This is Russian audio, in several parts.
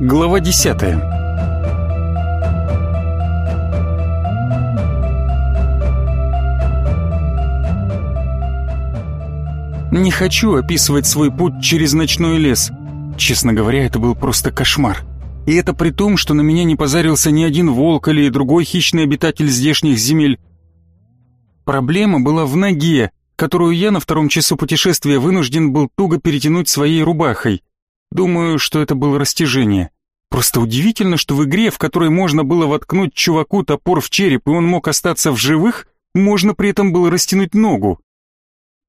Глава десятая. Не хочу описывать свой путь через ночной лес. Честно говоря, это был просто кошмар. И это при том, что на меня не позарился ни один волк или другой хищный обитатель здешних земель. Проблема была в ноге, которую я на втором часу путешествия вынужден был туго перетянуть своей рубахой. Думаю, что это было растяжение. Просто удивительно, что в игре, в которой можно было воткнуть чуваку топор в череп, и он мог остаться в живых, можно при этом было растянуть ногу.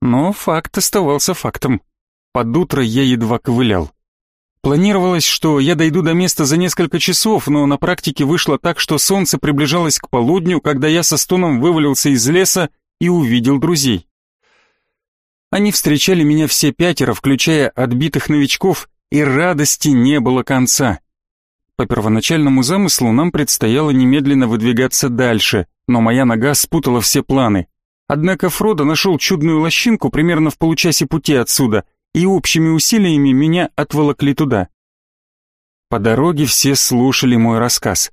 Но факт оставался фактом. Под утро я едва ковылял. Планировалось, что я дойду до места за несколько часов, но на практике вышло так, что солнце приближалось к полудню, когда я со стоном вывалился из леса и увидел друзей. Они встречали меня все пятеро, включая отбитых новичков, и радости не было конца. По первоначальному замыслу нам предстояло немедленно выдвигаться дальше, но моя нога спутала все планы. Однако Фродо нашел чудную лощинку примерно в получасе пути отсюда — и общими усилиями меня отволокли туда. По дороге все слушали мой рассказ.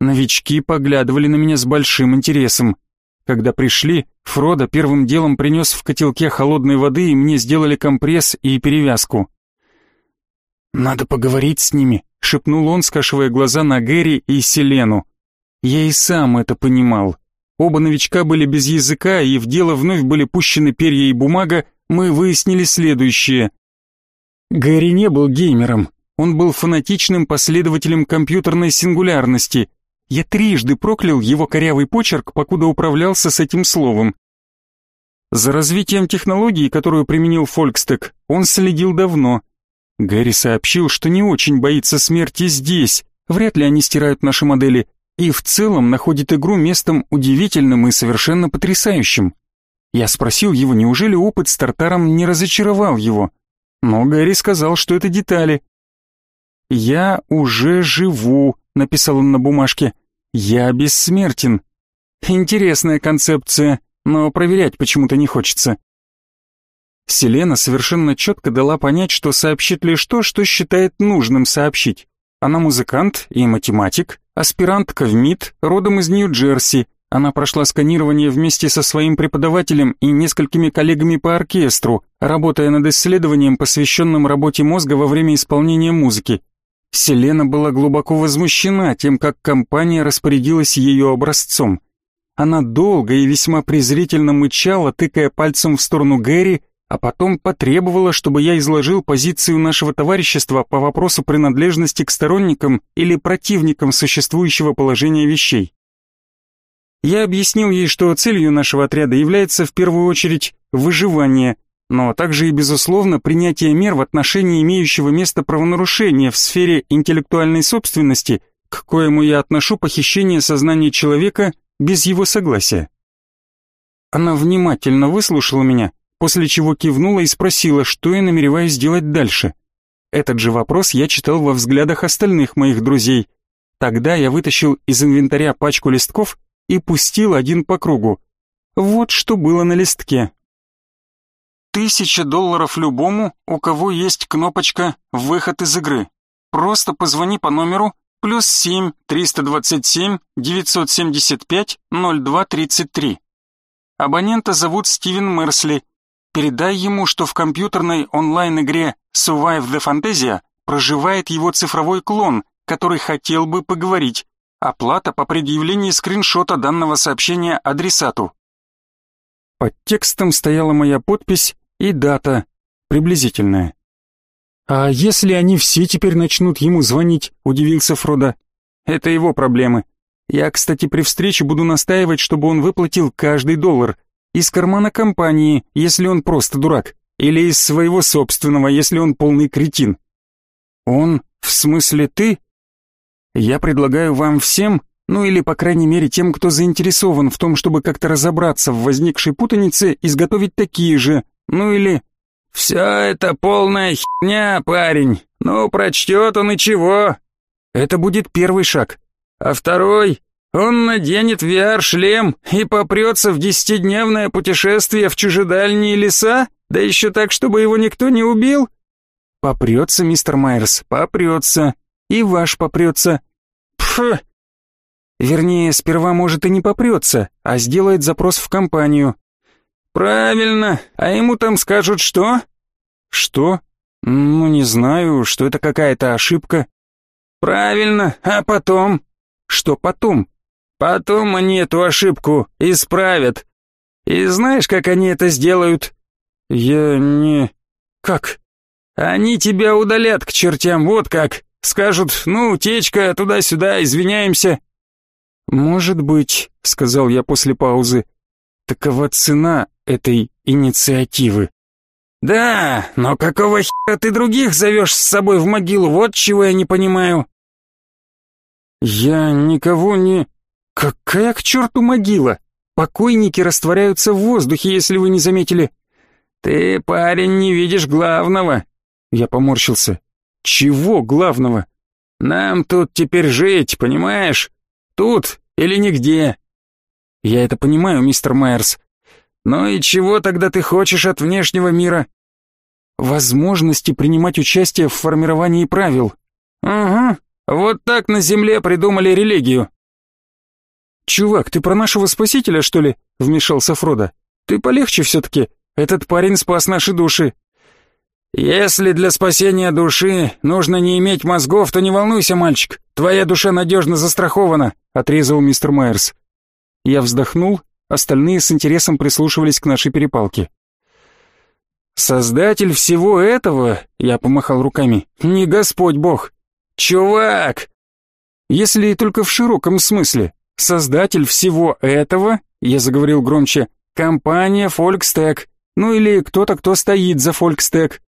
Новички поглядывали на меня с большим интересом. Когда пришли, Фродо первым делом принес в котелке холодной воды, и мне сделали компресс и перевязку. «Надо поговорить с ними», — шепнул он, скашивая глаза на Гэри и Селену. Я и сам это понимал. Оба новичка были без языка, и в дело вновь были пущены перья и бумага, мы выяснили следующее. Гэри не был геймером, он был фанатичным последователем компьютерной сингулярности. Я трижды проклял его корявый почерк, покуда управлялся с этим словом. За развитием технологии, которую применил Фолькстек, он следил давно. Гэри сообщил, что не очень боится смерти здесь, вряд ли они стирают наши модели, и в целом находит игру местом удивительным и совершенно потрясающим. Я спросил его, неужели опыт с Тартаром не разочаровал его? Но Гэри сказал, что это детали. «Я уже живу», — написал он на бумажке. «Я бессмертен». Интересная концепция, но проверять почему-то не хочется. Селена совершенно четко дала понять, что сообщит лишь то, что считает нужным сообщить. Она музыкант и математик, аспирантка в МИД, родом из Нью-Джерси, она прошла сканирование вместе со своим преподавателем и несколькими коллегами по оркестру, работая над исследованием, посвященным работе мозга во время исполнения музыки. Селена была глубоко возмущена тем, как компания распорядилась ее образцом. Она долго и весьма презрительно мычала, тыкая пальцем в сторону Гэри, а потом потребовала, чтобы я изложил позицию нашего товарищества по вопросу принадлежности к сторонникам или противникам существующего положения вещей. Я объяснил ей, что целью нашего отряда является в первую очередь выживание, но также и, безусловно, принятие мер в отношении имеющего место правонарушения в сфере интеллектуальной собственности, к коему я отношу похищение сознания человека без его согласия. Она внимательно выслушала меня, после чего кивнула и спросила, что я намереваюсь сделать дальше. Этот же вопрос я читал во взглядах остальных моих друзей. Тогда я вытащил из инвентаря пачку листков и пустил один по кругу. Вот что было на листке. Тысяча долларов любому, у кого есть кнопочка «Выход из игры». Просто позвони по номеру плюс семь триста двадцать семь девятьсот семьдесят пять ноль два тридцать три. Абонента зовут Стивен Мерсли. Передай ему, что в компьютерной онлайн-игре Survive the Fantasia проживает его цифровой клон, который хотел бы поговорить. Оплата по предъявлении скриншота данного сообщения адресату. Под текстом стояла моя подпись и дата, приблизительная. «А если они все теперь начнут ему звонить?» – удивился Фродо. «Это его проблемы. Я, кстати, при встрече буду настаивать, чтобы он выплатил каждый доллар. Из кармана компании, если он просто дурак. Или из своего собственного, если он полный кретин». «Он? В смысле ты?» Я предлагаю вам всем, ну или по крайней мере тем, кто заинтересован в том, чтобы как-то разобраться в возникшей путанице, изготовить такие же, ну или... «Все это полная херня, парень. Ну, прочтет он и чего?» Это будет первый шаг. А второй? Он наденет VR-шлем и попрется в десятидневное путешествие в чужедальние леса? Да еще так, чтобы его никто не убил? Попрется, мистер Майерс, попрется. и ваш попрется. Пф! Вернее, сперва может и не попрется, а сделает запрос в компанию. Правильно, а ему там скажут что? Что? Ну, не знаю, что это какая-то ошибка. Правильно, а потом? Что потом? Потом они эту ошибку исправят. И знаешь, как они это сделают? Я не... Как? Они тебя удалят к чертям, вот как. Скажут, ну, утечка, туда-сюда, извиняемся. Может быть, сказал я после паузы. Такова цена этой инициативы. Да, но какого хера ты других зовешь с собой в могилу, вот чего я не понимаю. Я никого не... Какая к черту могила? Покойники растворяются в воздухе, если вы не заметили. Ты, парень, не видишь главного. Я поморщился. Чего главного? Нам тут теперь жить, понимаешь? Тут или нигде. Я это понимаю, мистер Майерс. Ну и чего тогда ты хочешь от внешнего мира? Возможности принимать участие в формировании правил. Угу, вот так на земле придумали религию. «Чувак, ты про нашего спасителя, что ли?» — вмешался Фродо. «Ты полегче все-таки. Этот парень спас наши души». «Если для спасения души нужно не иметь мозгов, то не волнуйся, мальчик. Твоя душа надежно застрахована», — отрезал мистер Майерс. Я вздохнул, остальные с интересом прислушивались к нашей перепалке. «Создатель всего этого», — я помахал руками, — «не Господь Бог». «Чувак!» «Если только в широком смысле. Создатель всего этого, я заговорил громче, компания Volkstec, ну или кто-то, кто стоит за Volkstec.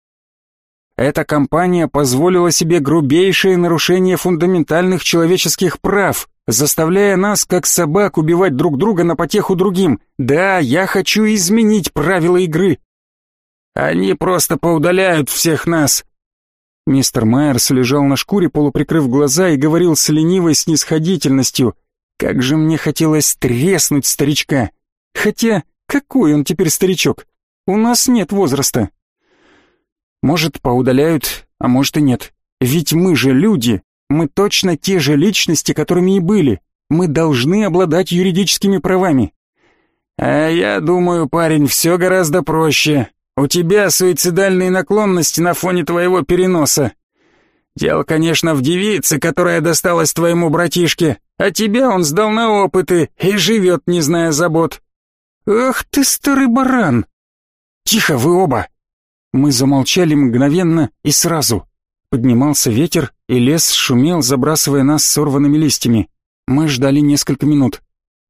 Эта компания позволила себе грубейшее нарушение фундаментальных человеческих прав, заставляя нас, как собак, убивать друг друга на потеху другим. Да, я хочу изменить правила игры. Они просто поудаляют всех нас. Мистер Майерс лежал на шкуре, полуприкрыв глаза, и говорил с ленивой снисходительностью — как же мне хотелось треснуть старичка. Хотя, какой он теперь старичок? У нас нет возраста. Может, поудаляют, а может и нет. Ведь мы же люди, мы точно те же личности, которыми и были. Мы должны обладать юридическими правами. А я думаю, парень, все гораздо проще. У тебя суицидальные наклонности на фоне твоего переноса. Дело, конечно, в девице, которая досталась твоему братишке, а тебя он сдал на опыты и живет, не зная забот. Ах ты, старый баран! Тихо вы оба! Мы замолчали мгновенно и сразу. Поднимался ветер, и лес шумел, забрасывая нас сорванными листьями. Мы ждали несколько минут.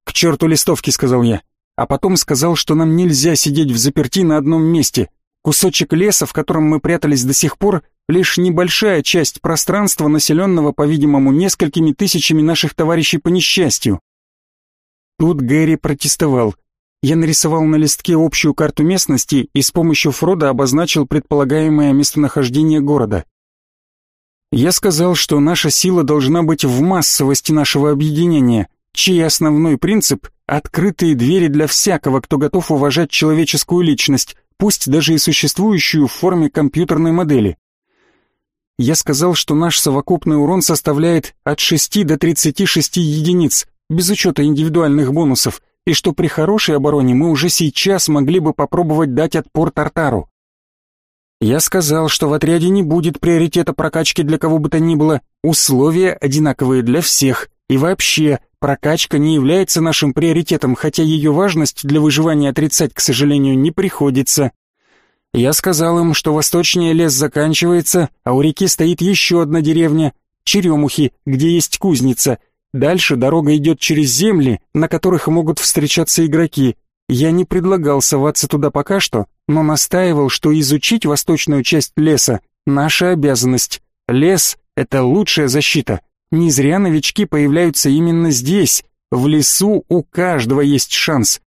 «К черту листовки», — сказал я. А потом сказал, что нам нельзя сидеть в заперти на одном месте. Кусочек леса, в котором мы прятались до сих пор, лишь небольшая часть пространства, населенного, по-видимому, несколькими тысячами наших товарищей по несчастью. Тут Гэри протестовал. Я нарисовал на листке общую карту местности и с помощью Фрода обозначил предполагаемое местонахождение города. Я сказал, что наша сила должна быть в массовости нашего объединения, чей основной принцип — открытые двери для всякого, кто готов уважать человеческую личность, пусть даже и существующую в форме компьютерной модели я сказал, что наш совокупный урон составляет от 6 до 36 единиц, без учета индивидуальных бонусов, и что при хорошей обороне мы уже сейчас могли бы попробовать дать отпор Тартару. Я сказал, что в отряде не будет приоритета прокачки для кого бы то ни было, условия одинаковые для всех, и вообще, прокачка не является нашим приоритетом, хотя ее важность для выживания отрицать, к сожалению, не приходится. Я сказал им, что восточнее лес заканчивается, а у реки стоит еще одна деревня, Черемухи, где есть кузница. Дальше дорога идет через земли, на которых могут встречаться игроки. Я не предлагал соваться туда пока что, но настаивал, что изучить восточную часть леса — наша обязанность. Лес — это лучшая защита. Не зря новички появляются именно здесь. В лесу у каждого есть шанс.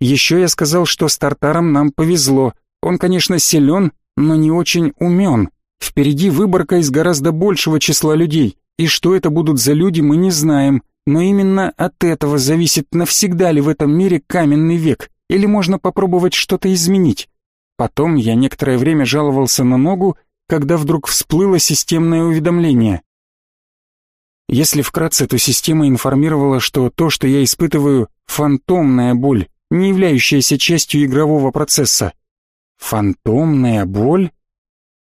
Еще я сказал, что с Тартаром нам повезло — он, конечно, силен, но не очень умен. Впереди выборка из гораздо большего числа людей, и что это будут за люди, мы не знаем, но именно от этого зависит, навсегда ли в этом мире каменный век, или можно попробовать что-то изменить. Потом я некоторое время жаловался на ногу, когда вдруг всплыло системное уведомление. Если вкратце, то система информировала, что то, что я испытываю, фантомная боль, не являющаяся частью игрового процесса. Фантомная боль?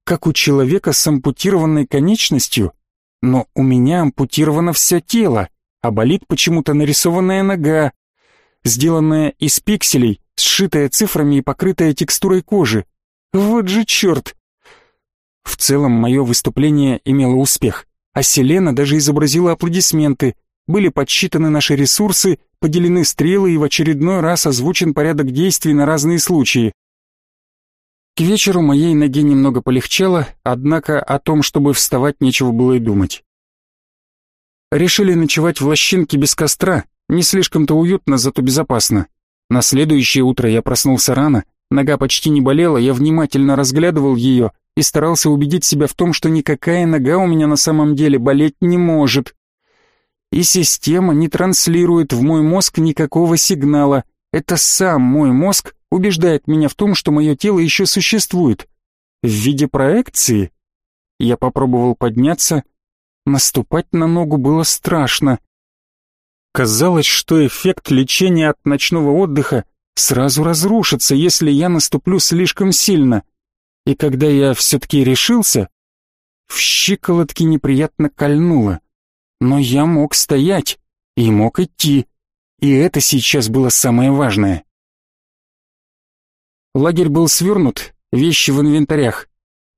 Как у человека с ампутированной конечностью? Но у меня ампутировано все тело, а болит почему-то нарисованная нога, сделанная из пикселей, сшитая цифрами и покрытая текстурой кожи. Вот же черт! В целом мое выступление имело успех, а Селена даже изобразила аплодисменты, были подсчитаны наши ресурсы, поделены стрелы и в очередной раз озвучен порядок действий на разные случаи. К вечеру моей ноге немного полегчало, однако о том, чтобы вставать, нечего было и думать. Решили ночевать в лощинке без костра, не слишком-то уютно, зато безопасно. На следующее утро я проснулся рано, нога почти не болела, я внимательно разглядывал ее и старался убедить себя в том, что никакая нога у меня на самом деле болеть не может. И система не транслирует в мой мозг никакого сигнала. Это сам мой мозг убеждает меня в том, что мое тело еще существует. В виде проекции. Я попробовал подняться, Наступать на ногу было страшно. Казалось, что эффект лечения от ночного отдыха сразу разрушится, если я наступлю слишком сильно. И когда я все-таки решился, в щиколотке неприятно кольнуло. Но я мог стоять и мог идти, и это сейчас было самое важное. Лагерь был свернут, вещи в инвентарях.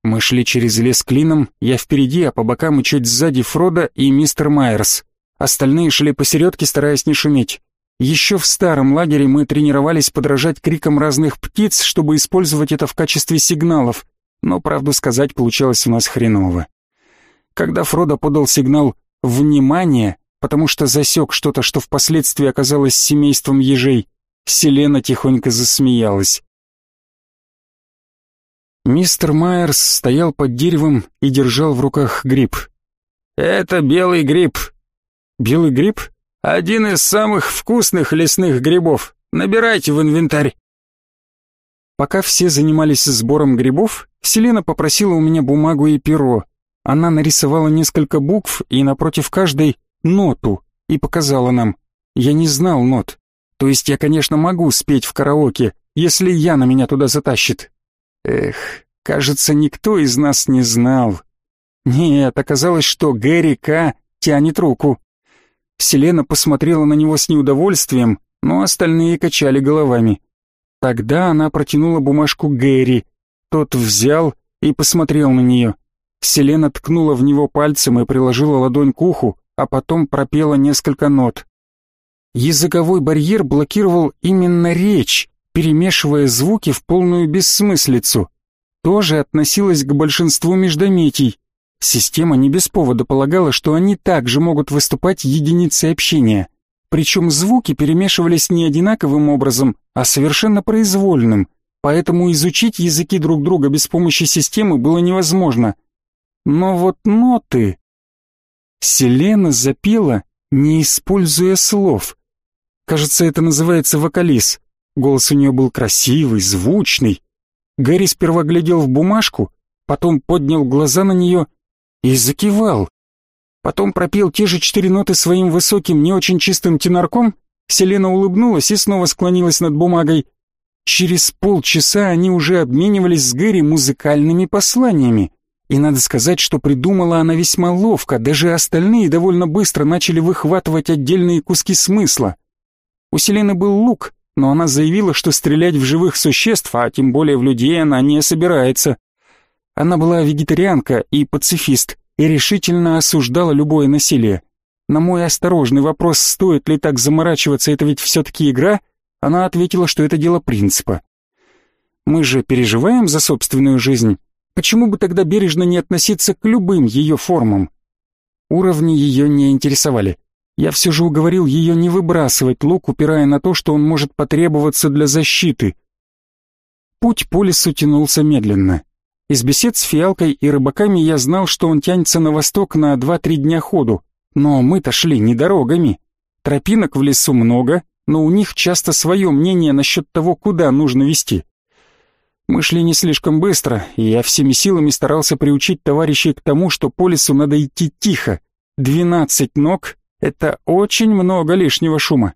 Мы шли через лес клином, я впереди, а по бокам и чуть сзади Фрода и мистер Майерс. Остальные шли посередке, стараясь не шуметь. Еще в старом лагере мы тренировались подражать крикам разных птиц, чтобы использовать это в качестве сигналов, но, правду сказать, получалось у нас хреново. Когда Фродо подал сигнал «Внимание!», потому что засек что-то, что впоследствии оказалось семейством ежей, Селена тихонько засмеялась. Мистер Майерс стоял под деревом и держал в руках гриб. «Это белый гриб». «Белый гриб?» «Один из самых вкусных лесных грибов. Набирайте в инвентарь». Пока все занимались сбором грибов, Селена попросила у меня бумагу и перо. Она нарисовала несколько букв и напротив каждой ноту и показала нам. Я не знал нот. То есть я, конечно, могу спеть в караоке, если Яна меня туда затащит. Эх, кажется, никто из нас не знал. Нет, оказалось, что Гэри К. тянет руку. Селена посмотрела на него с неудовольствием, но остальные качали головами. Тогда она протянула бумажку Гэри. Тот взял и посмотрел на нее. Селена ткнула в него пальцем и приложила ладонь к уху, а потом пропела несколько нот. Языковой барьер блокировал именно речь, перемешивая звуки в полную бессмыслицу. Тоже относилась к большинству междометий. Система не без повода полагала, что они также могут выступать единицей общения. Причем звуки перемешивались не одинаковым образом, а совершенно произвольным, поэтому изучить языки друг друга без помощи системы было невозможно. Но вот ноты... Селена запела, не используя слов. Кажется, это называется вокализ. Голос у нее был красивый, звучный. Гэри сперва глядел в бумажку, потом поднял глаза на нее и закивал. Потом пропел те же четыре ноты своим высоким, не очень чистым тенорком. Селена улыбнулась и снова склонилась над бумагой. Через полчаса они уже обменивались с Гэри музыкальными посланиями. И надо сказать, что придумала она весьма ловко, даже остальные довольно быстро начали выхватывать отдельные куски смысла. У Селены был лук, но она заявила, что стрелять в живых существ, а тем более в людей, она не собирается. Она была вегетарианка и пацифист, и решительно осуждала любое насилие. На мой осторожный вопрос, стоит ли так заморачиваться, это ведь все-таки игра, она ответила, что это дело принципа. Мы же переживаем за собственную жизнь, почему бы тогда бережно не относиться к любым ее формам? Уровни ее не интересовали. Я все же уговорил ее не выбрасывать лук, упирая на то, что он может потребоваться для защиты. Путь по лесу тянулся медленно. Из бесед с фиалкой и рыбаками я знал, что он тянется на восток на два-три дня ходу, но мы-то шли не дорогами. Тропинок в лесу много, но у них часто свое мнение насчет того, куда нужно вести. Мы шли не слишком быстро, и я всеми силами старался приучить товарищей к тому, что по лесу надо идти тихо, Двенадцать ног — это очень много лишнего шума.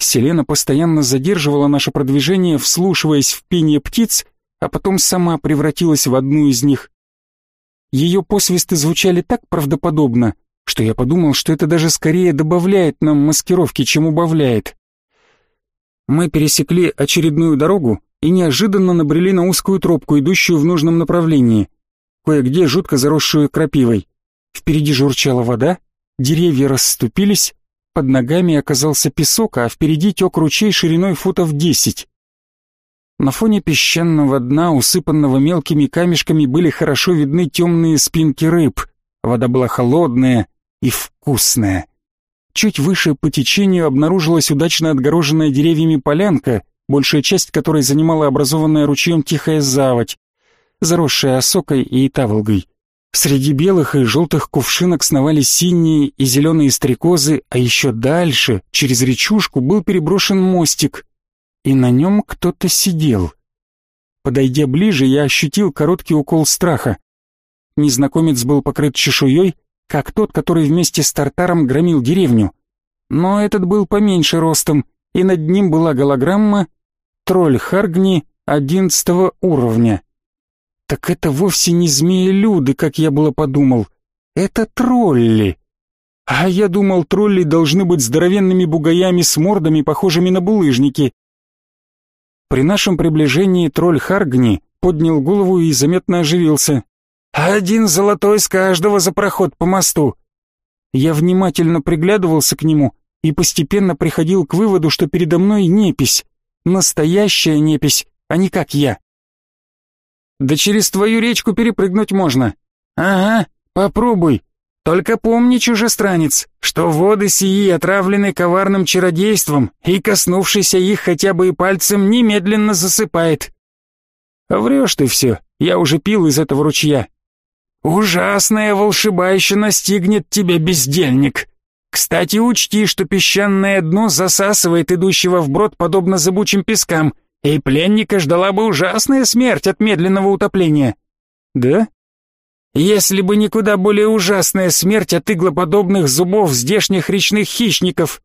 Селена постоянно задерживала наше продвижение, вслушиваясь в пение птиц, а потом сама превратилась в одну из них. Ее посвисты звучали так правдоподобно, что я подумал, что это даже скорее добавляет нам маскировки, чем убавляет. Мы пересекли очередную дорогу и неожиданно набрели на узкую тропку, идущую в нужном направлении, кое-где жутко заросшую крапивой. Впереди журчала вода, деревья расступились, под ногами оказался песок, а впереди тек ручей шириной футов десять. На фоне песчаного дна, усыпанного мелкими камешками, были хорошо видны темные спинки рыб. Вода была холодная и вкусная. Чуть выше по течению обнаружилась удачно отгороженная деревьями полянка, большая часть которой занимала образованная ручьем тихая заводь, заросшая осокой и таволгой. Среди белых и желтых кувшинок сновали синие и зеленые стрекозы, а еще дальше, через речушку, был переброшен мостик, и на нем кто-то сидел. Подойдя ближе, я ощутил короткий укол страха. Незнакомец был покрыт чешуей, как тот, который вместе с Тартаром громил деревню. Но этот был поменьше ростом, и над ним была голограмма «Тролль Харгни одиннадцатого уровня». Так это вовсе не змеи-люды, как я было подумал. Это тролли. А я думал, тролли должны быть здоровенными бугаями с мордами, похожими на булыжники. При нашем приближении тролль Харгни поднял голову и заметно оживился. «Один золотой с каждого за проход по мосту!» Я внимательно приглядывался к нему и постепенно приходил к выводу, что передо мной непись. Настоящая непись, а не как я. Да через твою речку перепрыгнуть можно. Ага, попробуй. Только помни, чужестранец, что воды сии отравлены коварным чародейством, и коснувшийся их хотя бы и пальцем немедленно засыпает. Врешь ты все, я уже пил из этого ручья. Ужасная волшебайщина настигнет тебя, бездельник. Кстати, учти, что песчаное дно засасывает идущего вброд подобно зыбучим пескам, и пленника ждала бы ужасная смерть от медленного утопления. Да? Если бы никуда более ужасная смерть от иглоподобных зубов здешних речных хищников.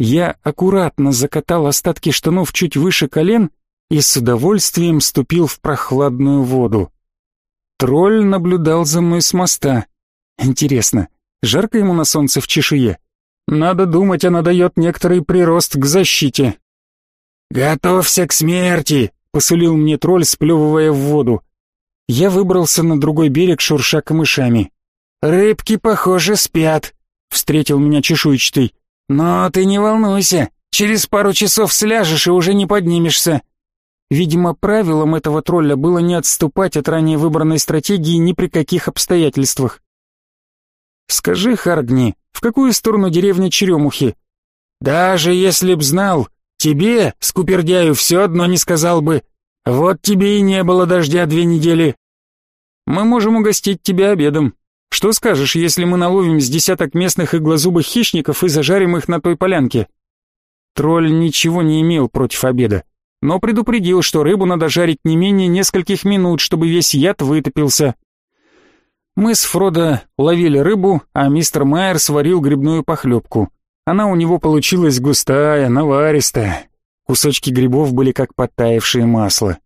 Я аккуратно закатал остатки штанов чуть выше колен и с удовольствием ступил в прохладную воду. Тролль наблюдал за мной с моста. Интересно, жарко ему на солнце в чешуе? Надо думать, она дает некоторый прирост к защите. «Готовься к смерти!» — посулил мне тролль, сплевывая в воду. Я выбрался на другой берег, шурша камышами. «Рыбки, похоже, спят», — встретил меня чешуйчатый. «Но ты не волнуйся, через пару часов сляжешь и уже не поднимешься». Видимо, правилом этого тролля было не отступать от ранее выбранной стратегии ни при каких обстоятельствах. «Скажи, Харгни, в какую сторону деревня Черемухи?» «Даже если б знал, Тебе, скупердяю, все одно не сказал бы. Вот тебе и не было дождя две недели. Мы можем угостить тебя обедом. Что скажешь, если мы наловим с десяток местных иглозубых хищников и зажарим их на той полянке? Тролль ничего не имел против обеда, но предупредил, что рыбу надо жарить не менее нескольких минут, чтобы весь яд вытопился. Мы с Фродо ловили рыбу, а мистер Майер сварил грибную похлебку. Она у него получилась густая, наваристая. Кусочки грибов были как подтаявшее масло.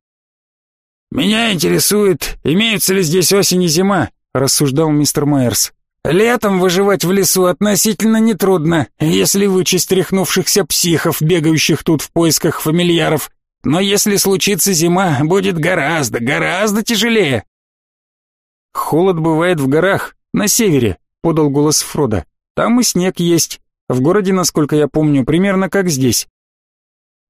«Меня интересует, имеются ли здесь осень и зима», — рассуждал мистер Майерс. «Летом выживать в лесу относительно нетрудно, если вычесть тряхнувшихся психов, бегающих тут в поисках фамильяров. Но если случится зима, будет гораздо, гораздо тяжелее». «Холод бывает в горах, на севере», — подал голос Фрода. «Там и снег есть. В городе, насколько я помню, примерно как здесь.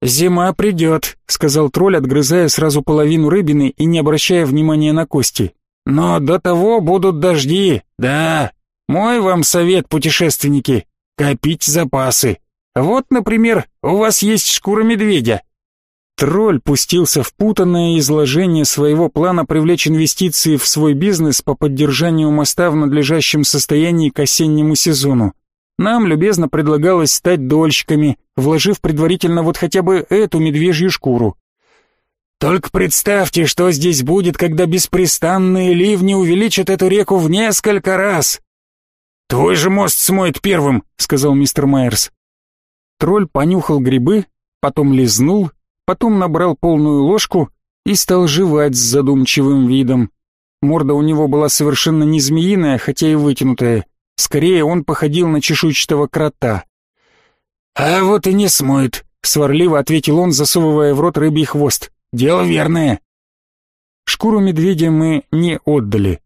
«Зима придет», — сказал тролль, отгрызая сразу половину рыбины и не обращая внимания на кости. «Но до того будут дожди, да. Мой вам совет, путешественники, копить запасы. Вот, например, у вас есть шкура медведя». Тролль пустился в путанное изложение своего плана привлечь инвестиции в свой бизнес по поддержанию моста в надлежащем состоянии к осеннему сезону. Нам любезно предлагалось стать дольщиками, вложив предварительно вот хотя бы эту медвежью шкуру. Только представьте, что здесь будет, когда беспрестанные ливни увеличат эту реку в несколько раз. «Твой же мост смоет первым», — сказал мистер Майерс. Тролль понюхал грибы, потом лизнул, потом набрал полную ложку и стал жевать с задумчивым видом. Морда у него была совершенно не змеиная, хотя и вытянутая. Скорее, он походил на чешуйчатого крота. «А вот и не смоет», — сварливо ответил он, засовывая в рот рыбий хвост. «Дело верное». Шкуру медведя мы не отдали.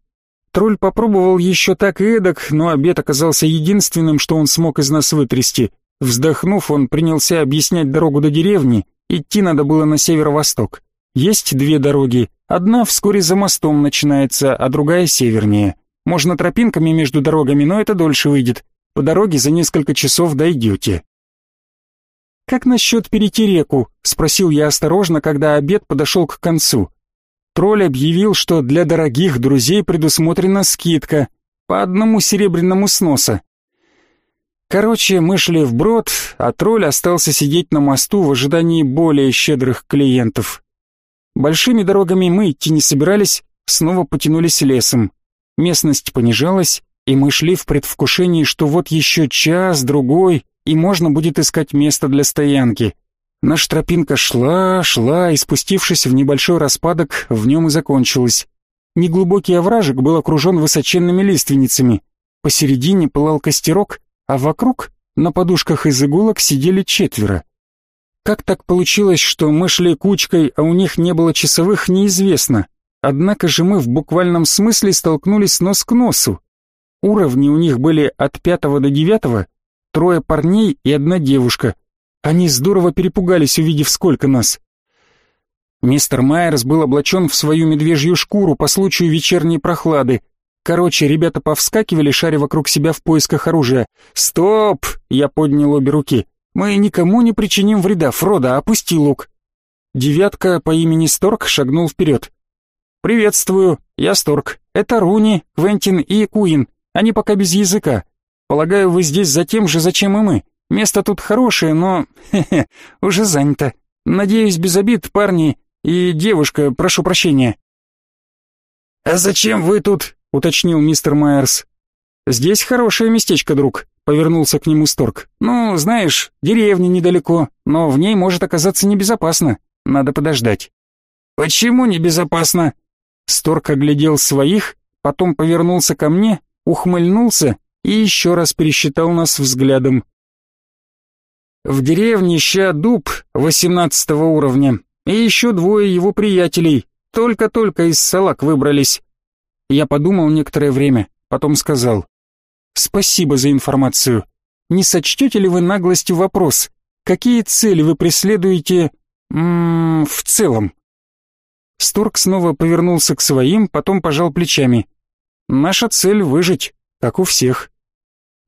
Тролль попробовал еще так и эдак, но обед оказался единственным, что он смог из нас вытрясти. Вздохнув, он принялся объяснять дорогу до деревни, идти надо было на северо-восток. Есть две дороги, одна вскоре за мостом начинается, а другая севернее. Можно тропинками между дорогами, но это дольше выйдет. По дороге за несколько часов дойдете. «Как насчет перейти реку?» — спросил я осторожно, когда обед подошел к концу. Тролль объявил, что для дорогих друзей предусмотрена скидка по одному серебряному сноса. Короче, мы шли вброд, а тролль остался сидеть на мосту в ожидании более щедрых клиентов. Большими дорогами мы идти не собирались, снова потянулись лесом. Местность понижалась, и мы шли в предвкушении, что вот еще час-другой, и можно будет искать место для стоянки. Наша тропинка шла, шла, и спустившись в небольшой распадок, в нем и закончилась. Неглубокий овражек был окружен высоченными лиственницами. Посередине пылал костерок, а вокруг, на подушках из иголок, сидели четверо. Как так получилось, что мы шли кучкой, а у них не было часовых, неизвестно. Однако же мы в буквальном смысле столкнулись нос к носу. Уровни у них были от пятого до девятого, трое парней и одна девушка. Они здорово перепугались, увидев сколько нас. Мистер Майерс был облачен в свою медвежью шкуру по случаю вечерней прохлады, Короче, ребята повскакивали, шаря вокруг себя в поисках оружия. «Стоп!» — я поднял обе руки. «Мы никому не причиним вреда, Фродо, опусти лук!» Девятка по имени Сторк шагнул вперед. «Приветствую, я Сторк. Это Руни, Квентин и Куин. Они пока без языка. Полагаю, вы здесь за тем же, зачем и мы. Место тут хорошее, но... Хе-хе, уже занято. Надеюсь, без обид, парни и девушка, прошу прощения». «А зачем вы тут?» — уточнил мистер Майерс. «Здесь хорошее местечко, друг», — повернулся к нему Сторк. «Ну, знаешь, деревня недалеко, но в ней может оказаться небезопасно. Надо подождать». «Почему небезопасно?» Сторк оглядел своих, потом повернулся ко мне, ухмыльнулся и еще раз пересчитал нас взглядом. В деревне ща дуб восемнадцатого уровня и еще двое его приятелей, только-только из салак выбрались. Я подумал некоторое время, потом сказал. «Спасибо за информацию. Не сочтете ли вы наглостью вопрос? Какие цели вы преследуете... М в целом?» Сторг снова повернулся к своим, потом пожал плечами. «Наша цель — выжить, как у всех».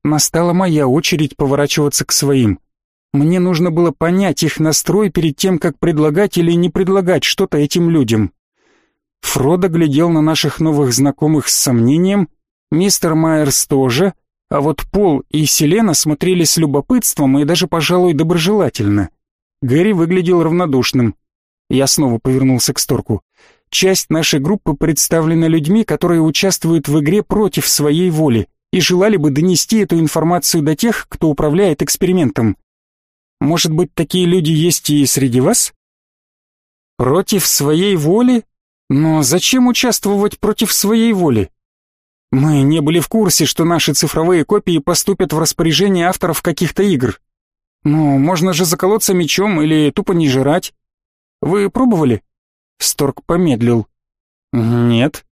Настала моя очередь поворачиваться к своим. Мне нужно было понять их настрой перед тем, как предлагать или не предлагать что-то этим людям. Фродо глядел на наших новых знакомых с сомнением, мистер Майерс тоже, а вот Пол и Селена смотрели с любопытством и даже, пожалуй, доброжелательно. Гэри выглядел равнодушным. Я снова повернулся к Сторку. Часть нашей группы представлена людьми, которые участвуют в игре против своей воли и желали бы донести эту информацию до тех, кто управляет экспериментом. Может быть, такие люди есть и среди вас? Против своей воли? Но зачем участвовать против своей воли? Мы не были в курсе, что наши цифровые копии поступят в распоряжение авторов каких-то игр. Но можно же заколоться мечом или тупо не жрать. Вы пробовали? Сторг помедлил. Нет.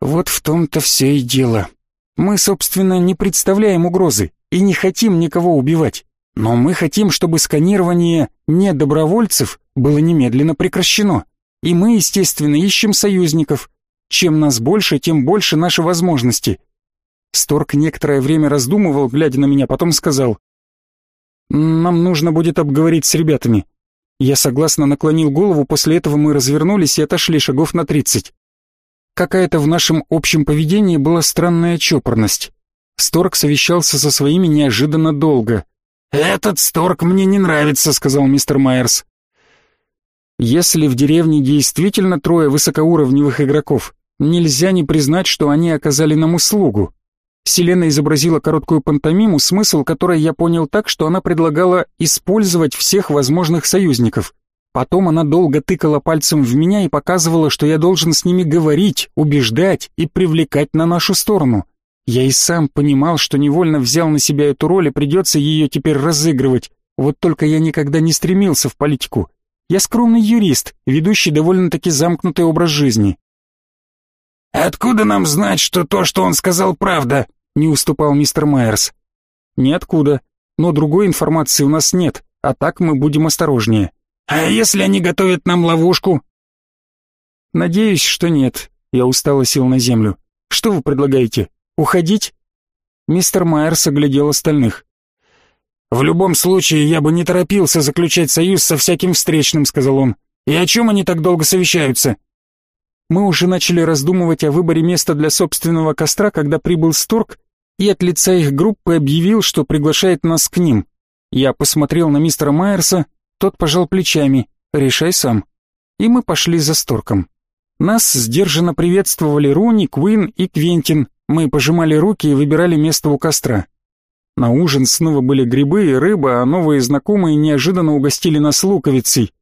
Вот в том-то все и дело. Мы, собственно, не представляем угрозы и не хотим никого убивать. Но мы хотим, чтобы сканирование недобровольцев было немедленно прекращено. И мы, естественно, ищем союзников. Чем нас больше, тем больше наши возможности. Сторг некоторое время раздумывал, глядя на меня, потом сказал. «Нам нужно будет обговорить с ребятами». Я согласно наклонил голову, после этого мы развернулись и отошли шагов на тридцать. Какая-то в нашем общем поведении была странная чопорность. Сторг совещался со своими неожиданно долго. «Этот Сторг мне не нравится», — сказал мистер Майерс. Если в деревне действительно трое высокоуровневых игроков, нельзя не признать, что они оказали нам услугу. Селена изобразила короткую пантомиму, смысл которой я понял так, что она предлагала использовать всех возможных союзников. Потом она долго тыкала пальцем в меня и показывала, что я должен с ними говорить, убеждать и привлекать на нашу сторону. Я и сам понимал, что невольно взял на себя эту роль и придется ее теперь разыгрывать. Вот только я никогда не стремился в политику. Я скромный юрист, ведущий довольно-таки замкнутый образ жизни. «Откуда нам знать, что то, что он сказал, правда?» — не уступал мистер Майерс. «Ниоткуда. Но другой информации у нас нет, а так мы будем осторожнее». «А если они готовят нам ловушку?» «Надеюсь, что нет». Я устало сел на землю. «Что вы предлагаете? Уходить?» Мистер Майерс оглядел остальных. «В любом случае, я бы не торопился заключать союз со всяким встречным», — сказал он. «И о чем они так долго совещаются?» Мы уже начали раздумывать о выборе места для собственного костра, когда прибыл Сторг и от лица их группы объявил, что приглашает нас к ним. Я посмотрел на мистера Майерса, тот пожал плечами, решай сам. И мы пошли за Сторком. Нас сдержанно приветствовали Руни, Куин и Квентин, мы пожимали руки и выбирали место у костра. На ужин снова были грибы и рыба, а новые знакомые неожиданно угостили нас луковицей.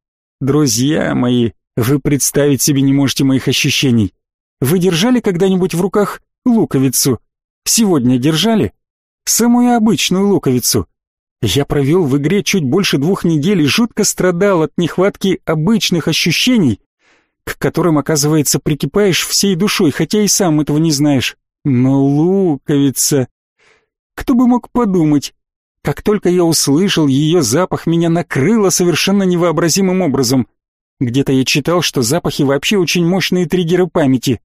Друзья мои, вы представить себе не можете моих ощущений. Вы держали когда-нибудь в руках луковицу? Сегодня держали? Самую обычную луковицу. Я провел в игре чуть больше двух недель и жутко страдал от нехватки обычных ощущений, к которым, оказывается, прикипаешь всей душой, хотя и сам этого не знаешь. Но луковица... Кто бы мог подумать? Как только я услышал ее запах, меня накрыло совершенно невообразимым образом — где-то я читал, что запахи вообще очень мощные триггеры памяти.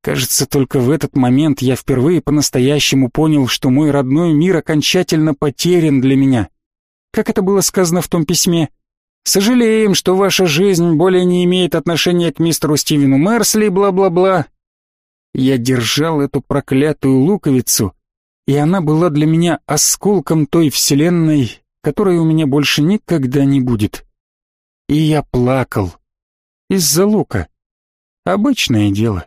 Кажется, только в этот момент я впервые по-настоящему понял, что мой родной мир окончательно потерян для меня. Как это было сказано в том письме? «Сожалеем, что ваша жизнь более не имеет отношения к мистеру Стивену Мерсли, бла-бла-бла». Я держал эту проклятую луковицу, и она была для меня осколком той вселенной, которой у меня больше никогда не будет. И я плакал. Из-за лука. Обычное дело.